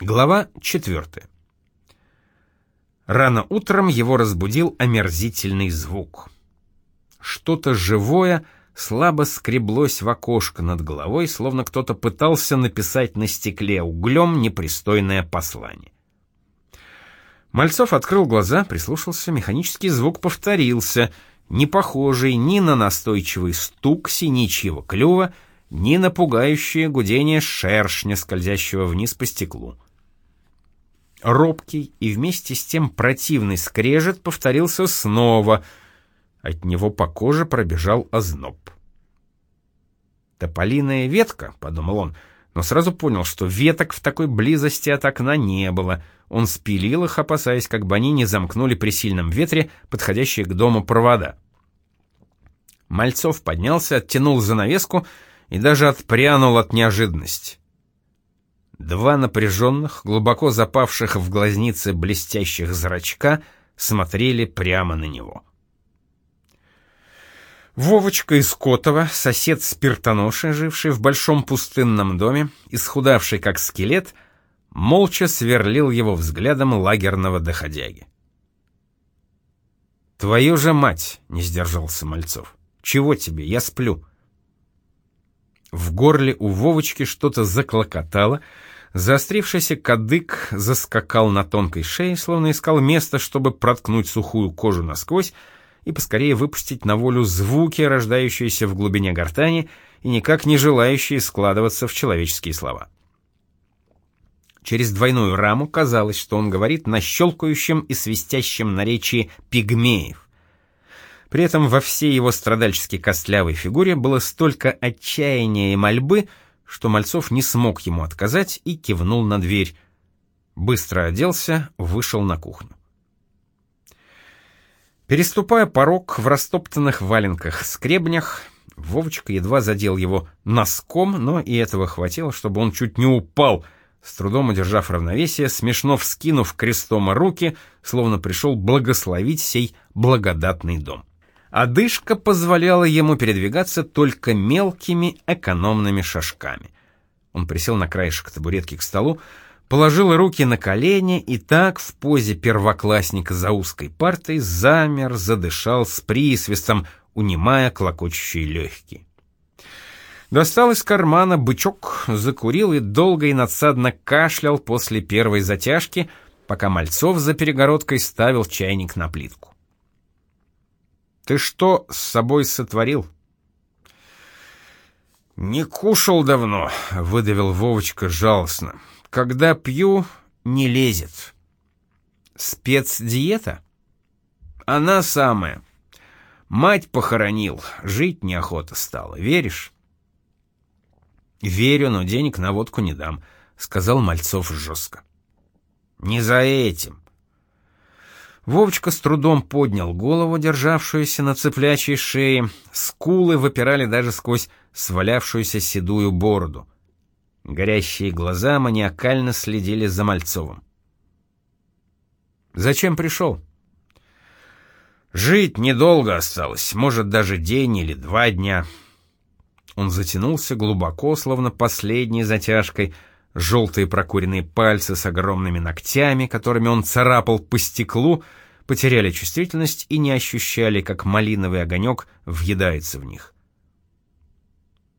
Глава 4. Рано утром его разбудил омерзительный звук. Что-то живое слабо скреблось в окошко над головой, словно кто-то пытался написать на стекле углем непристойное послание. Мальцов открыл глаза, прислушался, механический звук повторился, не похожий ни на настойчивый стук синичьего клюва, ни на пугающее гудение шершня, скользящего вниз по стеклу. Робкий и вместе с тем противный скрежет повторился снова. От него по коже пробежал озноб. «Тополиная ветка», — подумал он, но сразу понял, что веток в такой близости от окна не было. Он спилил их, опасаясь, как бы они не замкнули при сильном ветре, подходящие к дому провода. Мальцов поднялся, оттянул занавеску и даже отпрянул от неожиданности. Два напряженных, глубоко запавших в глазницы блестящих зрачка смотрели прямо на него. Вовочка из Котова, сосед спиртоноши, живший в большом пустынном доме, исхудавший как скелет, молча сверлил его взглядом лагерного доходяги. «Твою же мать!» — не сдержался Мальцов. «Чего тебе? Я сплю». В горле у Вовочки что-то заклокотало, заострившийся кадык заскакал на тонкой шее, словно искал место, чтобы проткнуть сухую кожу насквозь и поскорее выпустить на волю звуки, рождающиеся в глубине гортани и никак не желающие складываться в человеческие слова. Через двойную раму казалось, что он говорит на щелкающем и свистящем наречии пигмеев. При этом во всей его страдальчески костлявой фигуре было столько отчаяния и мольбы, что Мальцов не смог ему отказать и кивнул на дверь. Быстро оделся, вышел на кухню. Переступая порог в растоптанных валенках скребнях, Вовочка едва задел его носком, но и этого хватило, чтобы он чуть не упал, с трудом удержав равновесие, смешно вскинув крестом руки, словно пришел благословить сей благодатный дом. Одышка позволяла ему передвигаться только мелкими экономными шажками. Он присел на краешек табуретки к столу, положил руки на колени и так в позе первоклассника за узкой партой замер, задышал с присвистом, унимая клокочущие легкие. Достал из кармана бычок, закурил и долго и надсадно кашлял после первой затяжки, пока Мальцов за перегородкой ставил чайник на плитку. Ты что с собой сотворил? Не кушал давно, выдавил Вовочка жалостно. Когда пью, не лезет. Спецдиета? Она самая. Мать похоронил, жить неохота стало, веришь? Верю, но денег на водку не дам, сказал Мальцов жестко. Не за этим. Вовочка с трудом поднял голову, державшуюся на цыплячьей шее, скулы выпирали даже сквозь свалявшуюся седую бороду. Горящие глаза маниакально следили за Мальцовым. «Зачем пришел?» «Жить недолго осталось, может, даже день или два дня». Он затянулся глубоко, словно последней затяжкой — Желтые прокуренные пальцы с огромными ногтями, которыми он царапал по стеклу, потеряли чувствительность и не ощущали, как малиновый огонек въедается в них.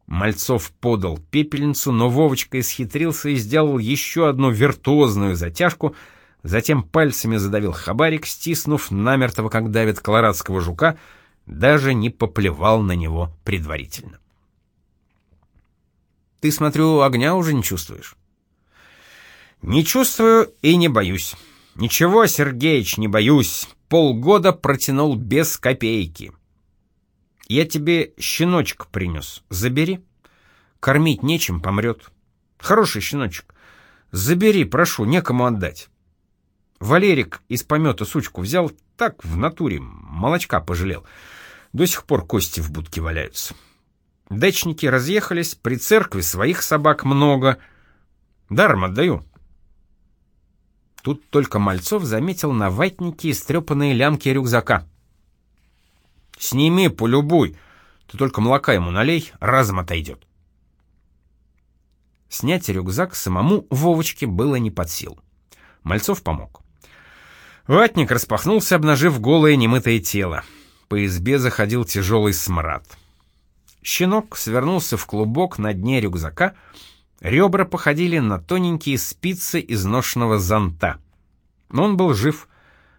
Мальцов подал пепельницу, но Вовочка исхитрился и сделал еще одну виртуозную затяжку, затем пальцами задавил хабарик, стиснув намертво, как давит колорадского жука, даже не поплевал на него предварительно. «Ты, смотрю, огня уже не чувствуешь?» Не чувствую и не боюсь. Ничего, Сергеич, не боюсь. Полгода протянул без копейки. Я тебе щеночка принес. Забери. Кормить нечем, помрет. Хороший щеночек. Забери, прошу, некому отдать. Валерик из помета сучку взял, так в натуре, молочка пожалел. До сих пор кости в будке валяются. Дачники разъехались, при церкви своих собак много. Даром отдаю. Тут только Мальцов заметил на ватнике истрепанные лямки рюкзака. «Сними, полюбуй, ты только молока ему налей, разом отойдет». Снять рюкзак самому Вовочке было не под силу. Мальцов помог. Ватник распахнулся, обнажив голое немытое тело. По избе заходил тяжелый смрад. Щенок свернулся в клубок на дне рюкзака, ребра походили на тоненькие спицы изношенного зонта. Но он был жив.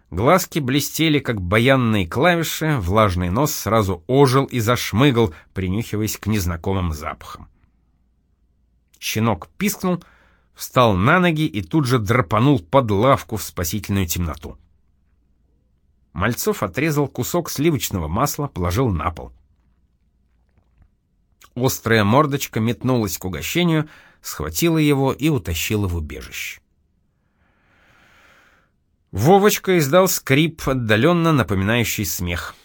Глазки блестели, как баянные клавиши, влажный нос сразу ожил и зашмыгал, принюхиваясь к незнакомым запахам. Щенок пискнул, встал на ноги и тут же драпанул под лавку в спасительную темноту. Мальцов отрезал кусок сливочного масла, положил на пол. Острая мордочка метнулась к угощению, схватила его и утащила в убежище. Вовочка издал скрип, отдаленно напоминающий смех.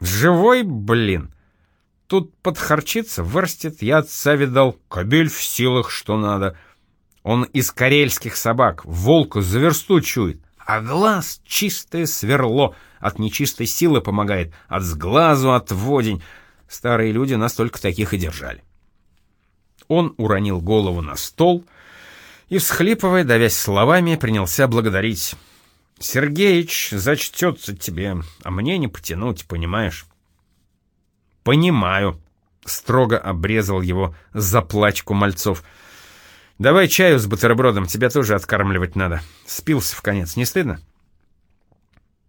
«Живой, блин! Тут подхарчится, вырастет, я отца видал, кобель в силах, что надо. Он из карельских собак, волка за версту чует, а глаз — чистое сверло, от нечистой силы помогает, от сглазу отводень. Старые люди нас только таких и держали. Он уронил голову на стол и, всхлипывая, давясь словами, принялся благодарить. «Сергеич зачтется тебе, а мне не потянуть, понимаешь?» «Понимаю», — строго обрезал его заплачку мальцов. «Давай чаю с бутербродом, тебя тоже откармливать надо. Спился в конец, не стыдно?»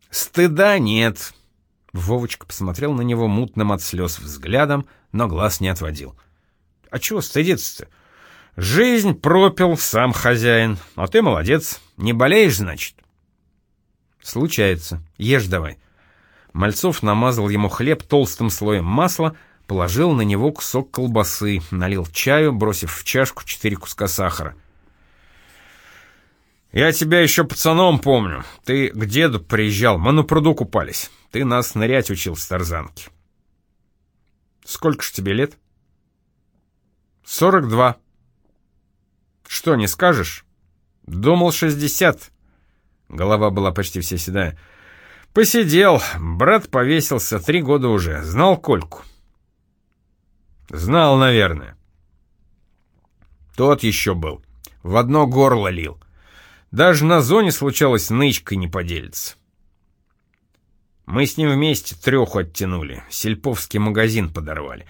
«Стыда нет». Вовочка посмотрел на него мутным от слез взглядом, но глаз не отводил. «А чего стыдиться-то? Жизнь пропил сам хозяин, а ты молодец. Не болеешь, значит?» «Случается. Ешь давай». Мальцов намазал ему хлеб толстым слоем масла, положил на него кусок колбасы, налил чаю, бросив в чашку четыре куска сахара. «Я тебя еще пацаном помню. Ты к деду приезжал, мы на пруду купались. Ты нас нырять учил с тарзанки». «Сколько ж тебе лет?» «Сорок два». «Что, не скажешь?» «Думал, шестьдесят». Голова была почти вся седая. Посидел. Брат повесился три года уже. Знал Кольку? Знал, наверное. Тот еще был. В одно горло лил. Даже на зоне случалось нычкой не поделиться. Мы с ним вместе треху оттянули. Сельповский магазин подорвали.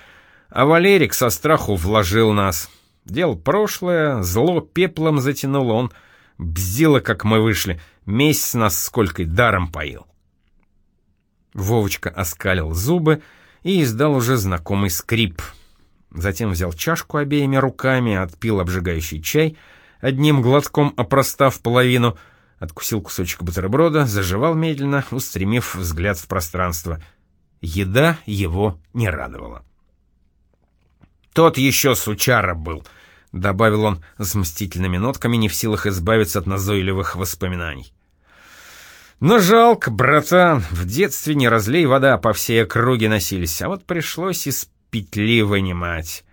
А Валерик со страху вложил нас. Дело прошлое, зло пеплом затянуло. Он бздило, как мы вышли. Месяц нас сколько даром поил. Вовочка оскалил зубы и издал уже знакомый скрип. Затем взял чашку обеими руками, отпил обжигающий чай, одним глотком опростав половину, откусил кусочек бутерброда, заживал медленно, устремив взгляд в пространство. Еда его не радовала. «Тот еще сучара был», — добавил он с мстительными нотками, не в силах избавиться от назойливых воспоминаний. Но жалко, братан, в детстве не разлей вода, по всей округе носились, а вот пришлось из петли вынимать.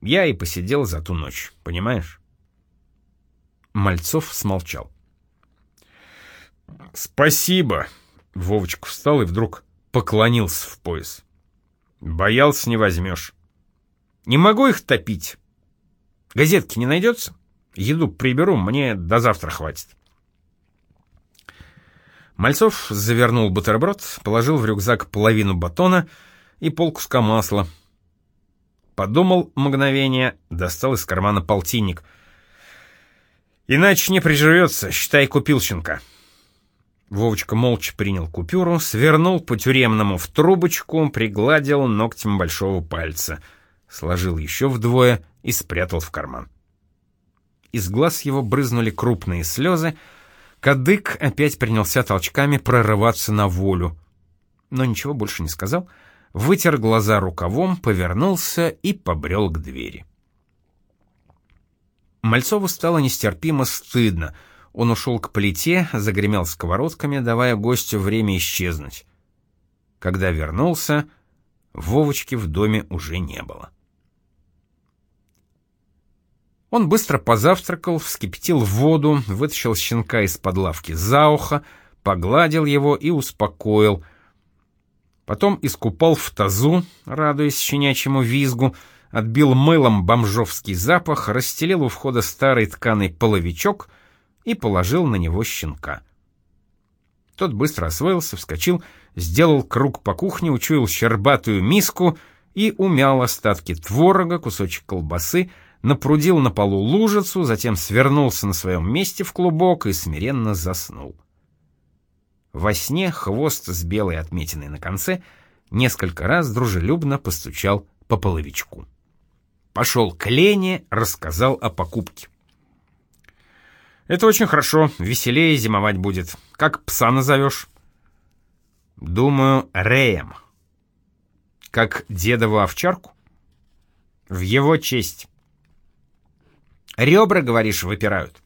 Я и посидел за ту ночь, понимаешь? Мальцов смолчал. «Спасибо!» — Вовочка встал и вдруг поклонился в пояс. «Боялся, не возьмешь. Не могу их топить. Газетки не найдется? Еду приберу, мне до завтра хватит». Мальцов завернул бутерброд, положил в рюкзак половину батона и полкуска масла. Подумал мгновение, достал из кармана полтинник. «Иначе не приживется, считай, купил щенка». Вовочка молча принял купюру, свернул по-тюремному в трубочку, пригладил ногтем большого пальца, сложил еще вдвое и спрятал в карман. Из глаз его брызнули крупные слезы, Кадык опять принялся толчками прорываться на волю. Но ничего больше не сказал, вытер глаза рукавом, повернулся и побрел к двери. Мальцову стало нестерпимо стыдно. Он ушел к плите, загремел сковородками, давая гостю время исчезнуть. Когда вернулся, Вовочки в доме уже не было. Он быстро позавтракал, вскипятил воду, вытащил щенка из-под лавки за ухо, погладил его и успокоил. Потом искупал в тазу, радуясь щенячьему визгу, отбил мылом бомжовский запах, расстелил у входа старый тканый половичок и положил на него щенка. Тот быстро освоился, вскочил, сделал круг по кухне, учуял щербатую миску и умял остатки творога, кусочек колбасы, напрудил на полу лужицу, затем свернулся на своем месте в клубок и смиренно заснул. Во сне хвост с белой отметиной на конце несколько раз дружелюбно постучал по половичку. Пошел к Лене, рассказал о покупке. «Это очень хорошо, веселее зимовать будет. Как пса назовешь?» «Думаю, Реем». «Как дедову овчарку?» «В его честь». «Ребра, говоришь, выпирают?»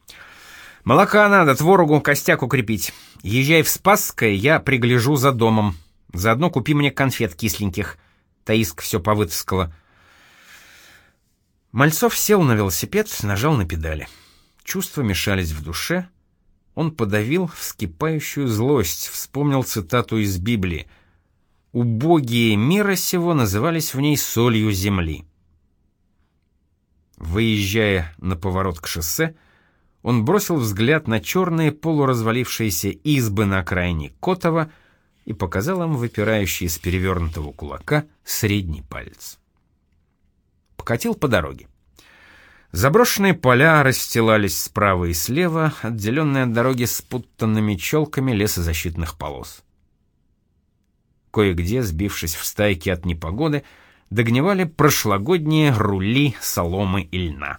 «Молока надо, творогу, костяк укрепить. Езжай в Спасское, я пригляжу за домом. Заодно купи мне конфет кисленьких». Таиск все повытаскала. Мальцов сел на велосипед, нажал на педали. Чувства мешались в душе. Он подавил вскипающую злость, вспомнил цитату из Библии. «Убогие мира сего назывались в ней солью земли». Выезжая на поворот к шоссе, он бросил взгляд на черные полуразвалившиеся избы на окраине Котова и показал им выпирающий из перевернутого кулака средний палец покатил по дороге. Заброшенные поля расстилались справа и слева, отделенные от дороги спутанными челками лесозащитных полос. Кое-где, сбившись в стайки от непогоды, догнивали прошлогодние рули соломы и льна.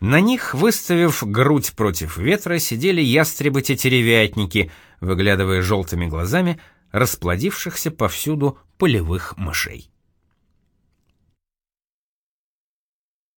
На них, выставив грудь против ветра, сидели ястребы-тетеревятники, выглядывая желтыми глазами расплодившихся повсюду полевых мышей.